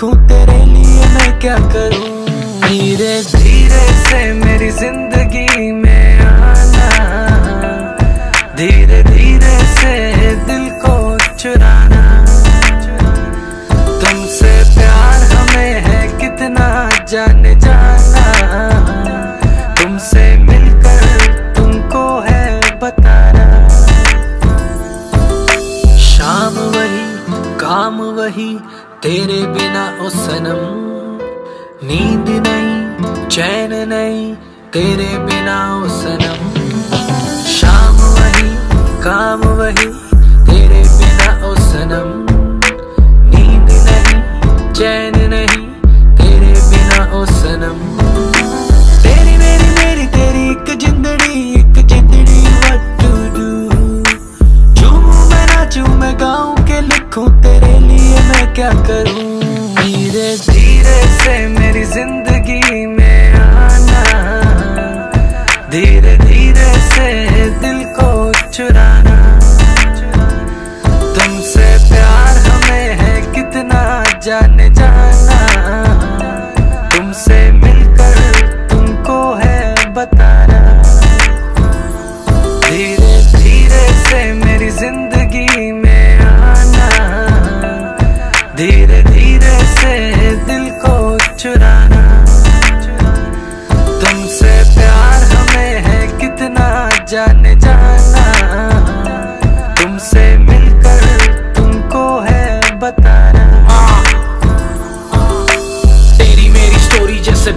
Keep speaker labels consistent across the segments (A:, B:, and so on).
A: लिखूं तेरे लिए मैं क्या करूँ? धीरे धीरे से मेरी ज़िंदगी में आना। धीरे काम वही तेरे बिना ओ सनम नींद नहीं, चैन नहीं, तेरे बिना ओ सनम शाम वही, काम वही, तेरे बिना ओ सनम नींद नहीं, चैन नहीं, तेरे बिना ओ सनम तेरी मेरी मेरी, तेरी एक जिंदड़ी एक जिंदड़ी what to do झूमूं मैं नाचूं, मैं गाऊं के लिखूं तेरे क्या करूँ? धीरे धीरे से मेरी ज़िंदगी में आना। धीरे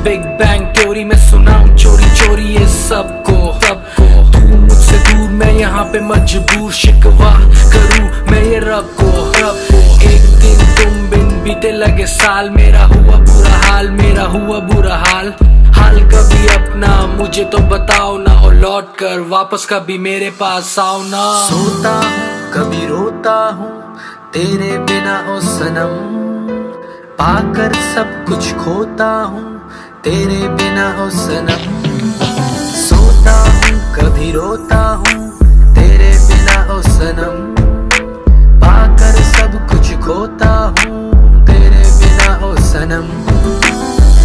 A: बिग बैंग थ्योरी में सुनाऊं चोरी चोरी ये सबको। सबको तू मुझसे दूर, मैं यहाँ पे मजबूर, शिकवा करूँ मैं ये रब को। रब को एक दिन तुम बिन बीते लगे साल, मेरा हुआ बुरा हाल, मेरा हुआ बुरा हाल। हाल कभी अपना, मुझे तो बताओ ना, और लौट कर वापस कभी मेरे पास आओ ना। सोता कभी रोता हूँ, तेरे बिना ओ सनम। पाकर सब कुछ खोता हूँ तेरे बिना हो सनम सोता हूँ, कभी रोता हूँ, तेरे बिना ओ सनम पाकर सब कुछ खोता हूँ, तेरे बिना ओ सनम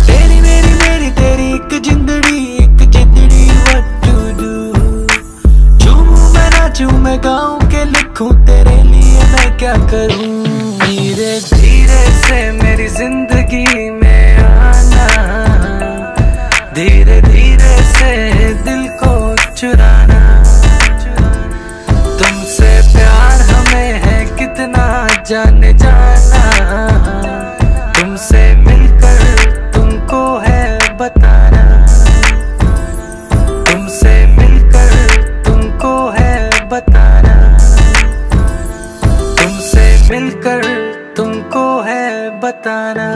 A: तेरी मेरी मेरी, तेरी एक जिंदड़ी एक जिंदड़ी to do झूमूं मैं नाचूं मैं गाऊं के लिखूं, तेरे लिए मैं क्या करूँ? धीरे धीरे से मेरी ज़िंदगी धीरे धीरे से दिल को चुराना। तुमसे प्यार हमें है कितना जान जाना। तुमसे मिलकर तुमको है बताना। तुमसे मिलकर तुमको है बताना। तुमसे मिलकर तुमको है बताना।